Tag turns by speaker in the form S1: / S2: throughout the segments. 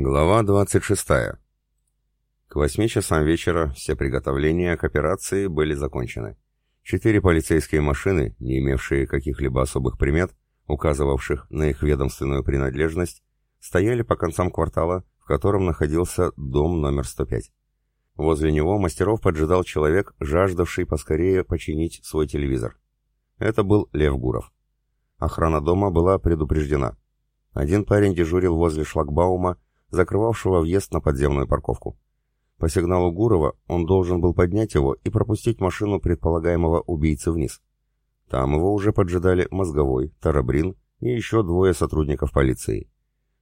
S1: Глава 26. К восьми часам вечера все приготовления к операции были закончены. Четыре полицейские машины, не имевшие каких-либо особых примет, указывавших на их ведомственную принадлежность, стояли по концам квартала, в котором находился дом номер 105. Возле него мастеров поджидал человек, жаждавший поскорее починить свой телевизор. Это был Лев Гуров. Охрана дома была предупреждена. Один парень дежурил возле шлагбаума, закрывавшего въезд на подземную парковку. По сигналу Гурова он должен был поднять его и пропустить машину предполагаемого убийцы вниз. Там его уже поджидали Мозговой, Тарабрин и еще двое сотрудников полиции.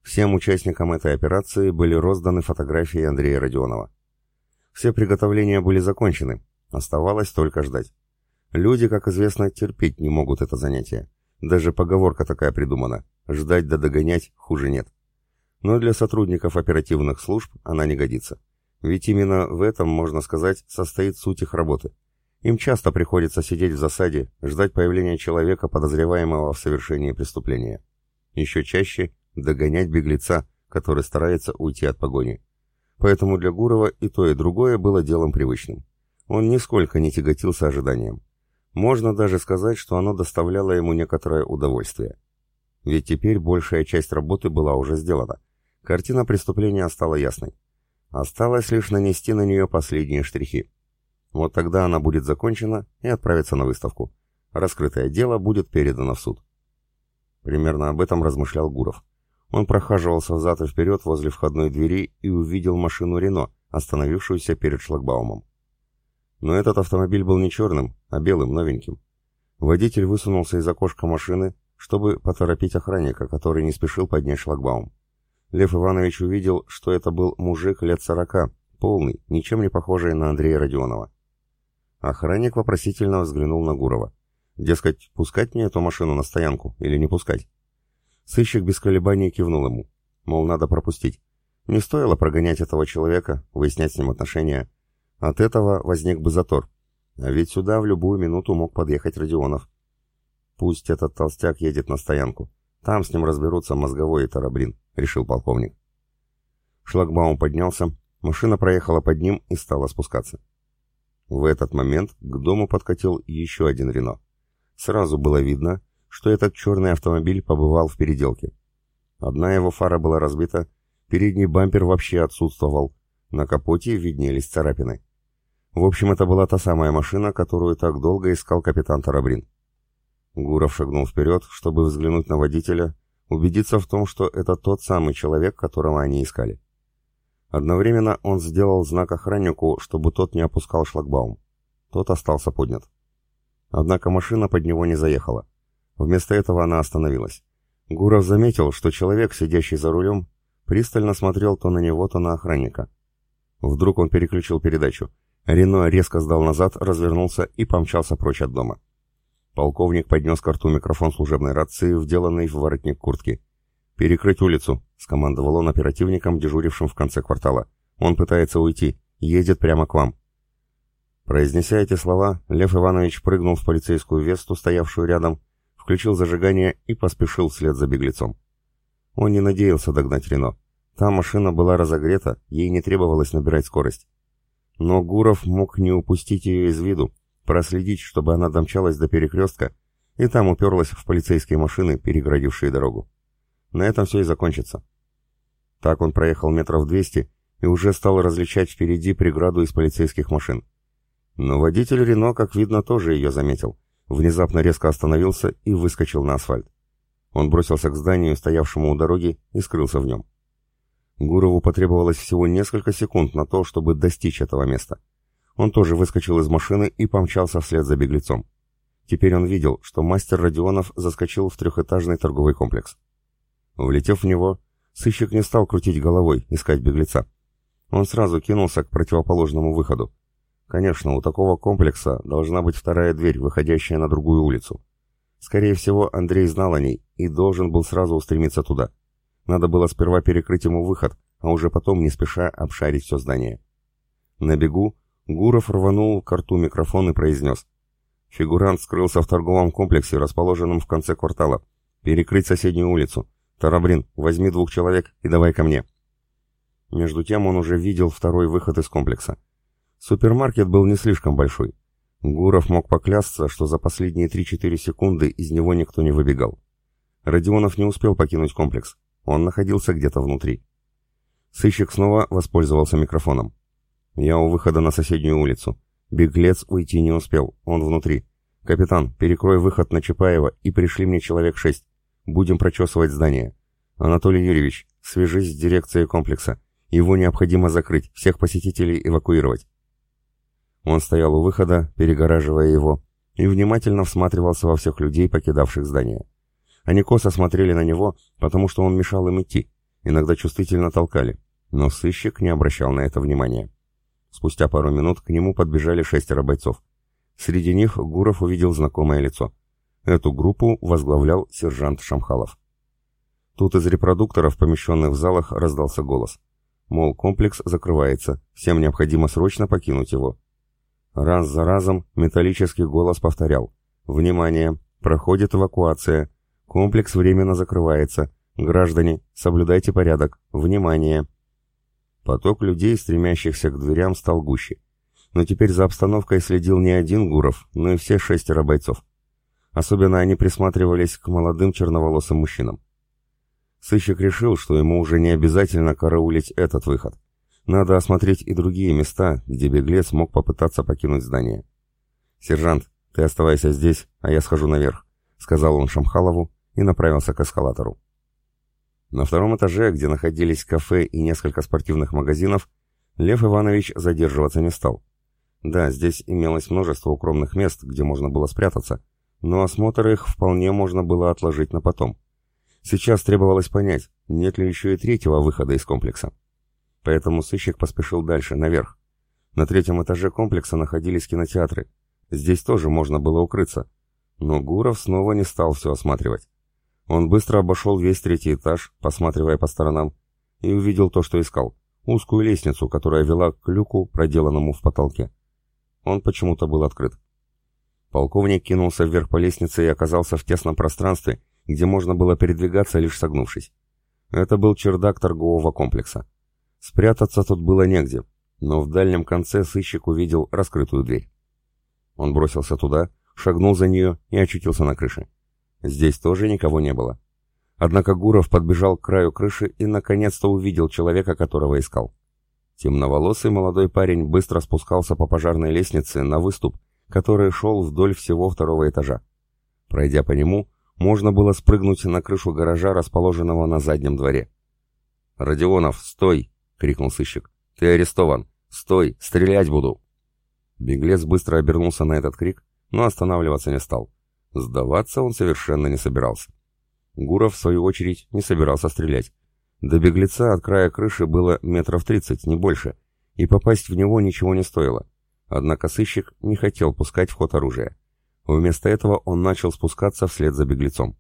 S1: Всем участникам этой операции были розданы фотографии Андрея Родионова. Все приготовления были закончены, оставалось только ждать. Люди, как известно, терпеть не могут это занятие. Даже поговорка такая придумана «ждать да догонять хуже нет». Но для сотрудников оперативных служб она не годится. Ведь именно в этом, можно сказать, состоит суть их работы. Им часто приходится сидеть в засаде, ждать появления человека, подозреваемого в совершении преступления. Еще чаще догонять беглеца, который старается уйти от погони. Поэтому для Гурова и то, и другое было делом привычным. Он нисколько не тяготился ожиданием. Можно даже сказать, что оно доставляло ему некоторое удовольствие. Ведь теперь большая часть работы была уже сделана. Картина преступления стала ясной. Осталось лишь нанести на нее последние штрихи. Вот тогда она будет закончена и отправится на выставку. Раскрытое дело будет передано в суд. Примерно об этом размышлял Гуров. Он прохаживался взад и вперед возле входной двери и увидел машину Рено, остановившуюся перед шлагбаумом. Но этот автомобиль был не черным, а белым, новеньким. Водитель высунулся из окошка машины, чтобы поторопить охранника, который не спешил поднять шлагбаум. Лев Иванович увидел, что это был мужик лет сорока, полный, ничем не похожий на Андрея Родионова. Охранник вопросительно взглянул на Гурова. Дескать, пускать мне эту машину на стоянку или не пускать? Сыщик без колебаний кивнул ему. Мол, надо пропустить. Не стоило прогонять этого человека, выяснять с ним отношения. От этого возник бы затор. А ведь сюда в любую минуту мог подъехать Родионов. Пусть этот толстяк едет на стоянку. Там с ним разберутся мозговой и тарабрин, решил полковник. Шлагбаум поднялся, машина проехала под ним и стала спускаться. В этот момент к дому подкатил еще один Рено. Сразу было видно, что этот черный автомобиль побывал в переделке. Одна его фара была разбита, передний бампер вообще отсутствовал, на капоте виднелись царапины. В общем, это была та самая машина, которую так долго искал капитан Тарабрин. Гуров шагнул вперед, чтобы взглянуть на водителя, убедиться в том, что это тот самый человек, которого они искали. Одновременно он сделал знак охраннику, чтобы тот не опускал шлагбаум. Тот остался поднят. Однако машина под него не заехала. Вместо этого она остановилась. Гуров заметил, что человек, сидящий за рулем, пристально смотрел то на него, то на охранника. Вдруг он переключил передачу. Рено резко сдал назад, развернулся и помчался прочь от дома. Полковник поднес к рту микрофон служебной рации, вделанный в воротник куртки. «Перекрыть улицу», — скомандовал он оперативникам, дежурившим в конце квартала. «Он пытается уйти. Едет прямо к вам». Произнеся эти слова, Лев Иванович прыгнул в полицейскую весту, стоявшую рядом, включил зажигание и поспешил вслед за беглецом. Он не надеялся догнать Рено. Та машина была разогрета, ей не требовалось набирать скорость. Но Гуров мог не упустить ее из виду, проследить, чтобы она домчалась до перекрестка, и там уперлась в полицейские машины, переградившие дорогу. На этом все и закончится. Так он проехал метров двести и уже стал различать впереди преграду из полицейских машин. Но водитель Рено, как видно, тоже ее заметил. Внезапно резко остановился и выскочил на асфальт. Он бросился к зданию, стоявшему у дороги, и скрылся в нем. Гурову потребовалось всего несколько секунд на то, чтобы достичь этого места. Он тоже выскочил из машины и помчался вслед за беглецом. Теперь он видел, что мастер Родионов заскочил в трехэтажный торговый комплекс. Влетев в него, сыщик не стал крутить головой, искать беглеца. Он сразу кинулся к противоположному выходу. Конечно, у такого комплекса должна быть вторая дверь, выходящая на другую улицу. Скорее всего, Андрей знал о ней и должен был сразу устремиться туда. Надо было сперва перекрыть ему выход, а уже потом не спеша обшарить все здание. На бегу Гуров рванул к рту микрофон и произнес. Фигурант скрылся в торговом комплексе, расположенном в конце квартала. Перекрыть соседнюю улицу. Тарабрин, возьми двух человек и давай ко мне. Между тем он уже видел второй выход из комплекса. Супермаркет был не слишком большой. Гуров мог поклясться, что за последние 3-4 секунды из него никто не выбегал. Родионов не успел покинуть комплекс. Он находился где-то внутри. Сыщик снова воспользовался микрофоном. «Я у выхода на соседнюю улицу. Беглец уйти не успел, он внутри. Капитан, перекрой выход на Чапаева и пришли мне человек шесть. Будем прочесывать здание. Анатолий Юрьевич, свяжись с дирекцией комплекса. Его необходимо закрыть, всех посетителей эвакуировать». Он стоял у выхода, перегораживая его, и внимательно всматривался во всех людей, покидавших здание. Они косо смотрели на него, потому что он мешал им идти, иногда чувствительно толкали, но сыщик не обращал на это внимания. Спустя пару минут к нему подбежали шестеро бойцов. Среди них Гуров увидел знакомое лицо. Эту группу возглавлял сержант Шамхалов. Тут из репродукторов, помещенных в залах, раздался голос. Мол, комплекс закрывается, всем необходимо срочно покинуть его. Раз за разом металлический голос повторял. «Внимание! Проходит эвакуация. Комплекс временно закрывается. Граждане, соблюдайте порядок. Внимание!» Поток людей, стремящихся к дверям, стал гуще. Но теперь за обстановкой следил не один Гуров, но и все шестеро бойцов. Особенно они присматривались к молодым черноволосым мужчинам. Сыщик решил, что ему уже не обязательно караулить этот выход. Надо осмотреть и другие места, где беглец мог попытаться покинуть здание. «Сержант, ты оставайся здесь, а я схожу наверх», — сказал он Шамхалову и направился к эскалатору. На втором этаже, где находились кафе и несколько спортивных магазинов, Лев Иванович задерживаться не стал. Да, здесь имелось множество укромных мест, где можно было спрятаться, но осмотр их вполне можно было отложить на потом. Сейчас требовалось понять, нет ли еще и третьего выхода из комплекса. Поэтому сыщик поспешил дальше, наверх. На третьем этаже комплекса находились кинотеатры. Здесь тоже можно было укрыться. Но Гуров снова не стал все осматривать. Он быстро обошел весь третий этаж, посматривая по сторонам, и увидел то, что искал. Узкую лестницу, которая вела к люку, проделанному в потолке. Он почему-то был открыт. Полковник кинулся вверх по лестнице и оказался в тесном пространстве, где можно было передвигаться, лишь согнувшись. Это был чердак торгового комплекса. Спрятаться тут было негде, но в дальнем конце сыщик увидел раскрытую дверь. Он бросился туда, шагнул за нее и очутился на крыше. Здесь тоже никого не было. Однако Гуров подбежал к краю крыши и наконец-то увидел человека, которого искал. Темноволосый молодой парень быстро спускался по пожарной лестнице на выступ, который шел вдоль всего второго этажа. Пройдя по нему, можно было спрыгнуть на крышу гаража, расположенного на заднем дворе. «Родионов, стой!» — крикнул сыщик. «Ты арестован! Стой! Стрелять буду!» Беглец быстро обернулся на этот крик, но останавливаться не стал. Сдаваться он совершенно не собирался. Гуров, в свою очередь, не собирался стрелять. До беглеца от края крыши было метров тридцать, не больше, и попасть в него ничего не стоило. Однако сыщик не хотел пускать в ход оружие. Вместо этого он начал спускаться вслед за беглецом.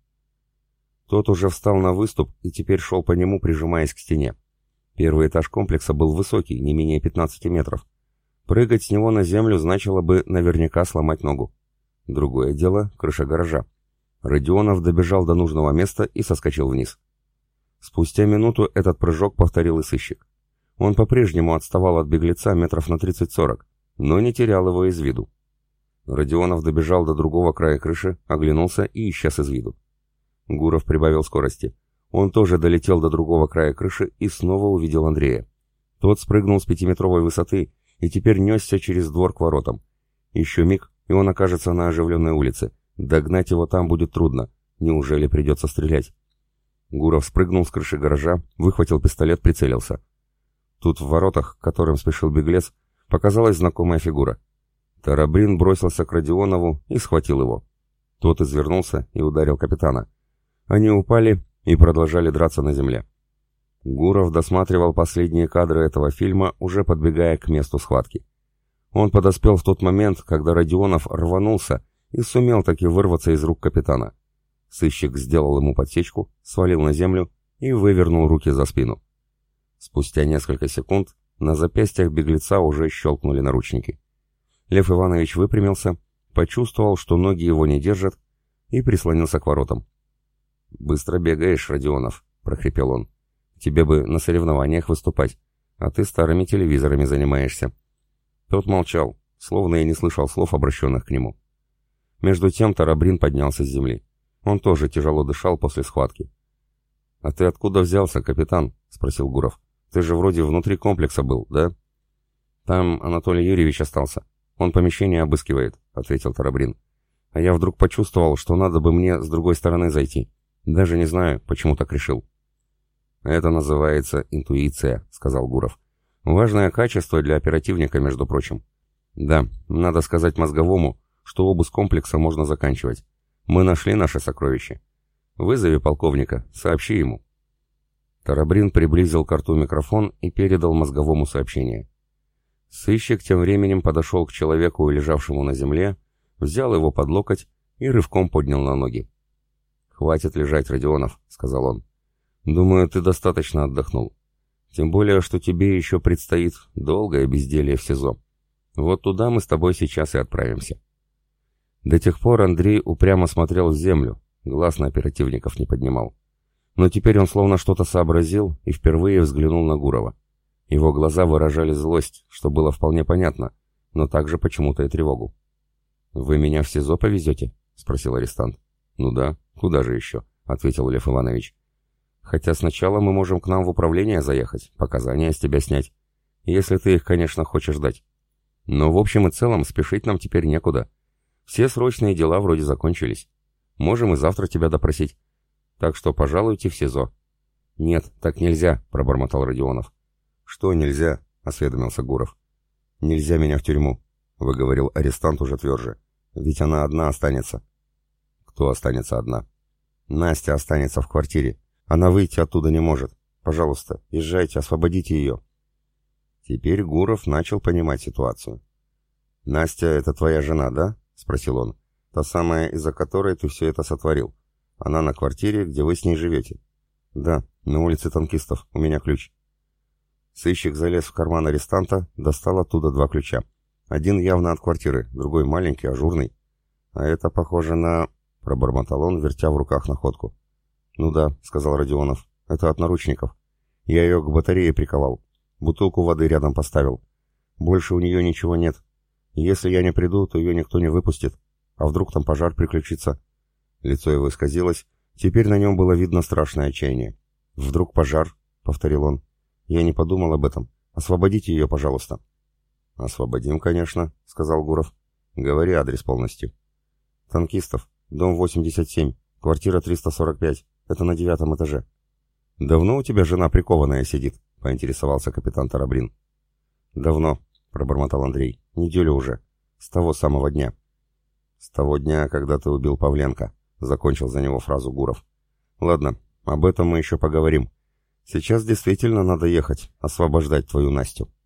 S1: Тот уже встал на выступ и теперь шел по нему, прижимаясь к стене. Первый этаж комплекса был высокий, не менее 15 метров. Прыгать с него на землю значило бы наверняка сломать ногу. Другое дело — крыша гаража. Родионов добежал до нужного места и соскочил вниз. Спустя минуту этот прыжок повторил и сыщик. Он по-прежнему отставал от беглеца метров на 30-40, но не терял его из виду. Родионов добежал до другого края крыши, оглянулся и исчез из виду. Гуров прибавил скорости. Он тоже долетел до другого края крыши и снова увидел Андрея. Тот спрыгнул с пятиметровой высоты и теперь несся через двор к воротам. Еще миг, и он окажется на оживленной улице. Догнать его там будет трудно. Неужели придется стрелять? Гуров спрыгнул с крыши гаража, выхватил пистолет, прицелился. Тут в воротах, к которым спешил беглец, показалась знакомая фигура. Тарабрин бросился к Родионову и схватил его. Тот извернулся и ударил капитана. Они упали и продолжали драться на земле. Гуров досматривал последние кадры этого фильма, уже подбегая к месту схватки. Он подоспел в тот момент, когда Родионов рванулся и сумел таки вырваться из рук капитана. Сыщик сделал ему подсечку, свалил на землю и вывернул руки за спину. Спустя несколько секунд на запястьях беглеца уже щелкнули наручники. Лев Иванович выпрямился, почувствовал, что ноги его не держат, и прислонился к воротам. «Быстро бегаешь, Родионов», — прохрипел он. «Тебе бы на соревнованиях выступать. А ты старыми телевизорами занимаешься». Тот молчал, словно и не слышал слов, обращенных к нему. Между тем Тарабрин поднялся с земли. Он тоже тяжело дышал после схватки. «А ты откуда взялся, капитан?» — спросил Гуров. «Ты же вроде внутри комплекса был, да?» «Там Анатолий Юрьевич остался. Он помещение обыскивает», — ответил Тарабрин. «А я вдруг почувствовал, что надо бы мне с другой стороны зайти. Даже не знаю, почему так решил». «Это называется интуиция», — сказал Гуров. «Важное качество для оперативника, между прочим. Да, надо сказать мозговому, что обыск комплекса можно заканчивать. Мы нашли наше сокровище. Вызови полковника, сообщи ему». Тарабрин приблизил к рту микрофон и передал мозговому сообщение. Сыщик тем временем подошел к человеку, лежавшему на земле, взял его под локоть и рывком поднял на ноги. «Хватит лежать, Родионов», — сказал он. Думаю, ты достаточно отдохнул. Тем более, что тебе еще предстоит долгое безделье в СИЗО. Вот туда мы с тобой сейчас и отправимся. До тех пор Андрей упрямо смотрел в землю, глаз на оперативников не поднимал. Но теперь он словно что-то сообразил и впервые взглянул на Гурова. Его глаза выражали злость, что было вполне понятно, но также почему-то и тревогу. «Вы меня в СИЗО повезете?» — спросил арестант. «Ну да, куда же еще?» — ответил Лев Иванович. Хотя сначала мы можем к нам в управление заехать, показания с тебя снять. Если ты их, конечно, хочешь дать. Но в общем и целом спешить нам теперь некуда. Все срочные дела вроде закончились. Можем и завтра тебя допросить. Так что пожалуйте в СИЗО. Нет, так нельзя, пробормотал Родионов. Что нельзя? осведомился Гуров. Нельзя меня в тюрьму, выговорил арестант уже тверже. Ведь она одна останется. Кто останется одна? Настя останется в квартире. Она выйти оттуда не может. Пожалуйста, езжайте, освободите ее». Теперь Гуров начал понимать ситуацию. «Настя — это твоя жена, да?» — спросил он. «Та самая, из-за которой ты все это сотворил. Она на квартире, где вы с ней живете». «Да, на улице танкистов. У меня ключ». Сыщик залез в карман арестанта, достал оттуда два ключа. Один явно от квартиры, другой маленький, ажурный. «А это похоже на...» — пробормотал он, вертя в руках находку. «Ну да», — сказал Родионов. «Это от наручников. Я ее к батарее приковал. Бутылку воды рядом поставил. Больше у нее ничего нет. Если я не приду, то ее никто не выпустит. А вдруг там пожар приключится?» Лицо его исказилось. Теперь на нем было видно страшное отчаяние. «Вдруг пожар?» — повторил он. «Я не подумал об этом. Освободите ее, пожалуйста». «Освободим, конечно», — сказал Гуров. «Говори адрес полностью». «Танкистов. Дом 87. Квартира 345. Это на девятом этаже. Давно у тебя жена прикованная сидит? Поинтересовался капитан Тарабрин. Давно, пробормотал Андрей. Неделю уже. С того самого дня. С того дня, когда ты убил Павленко. Закончил за него фразу Гуров. Ладно, об этом мы еще поговорим. Сейчас действительно надо ехать, освобождать твою Настю.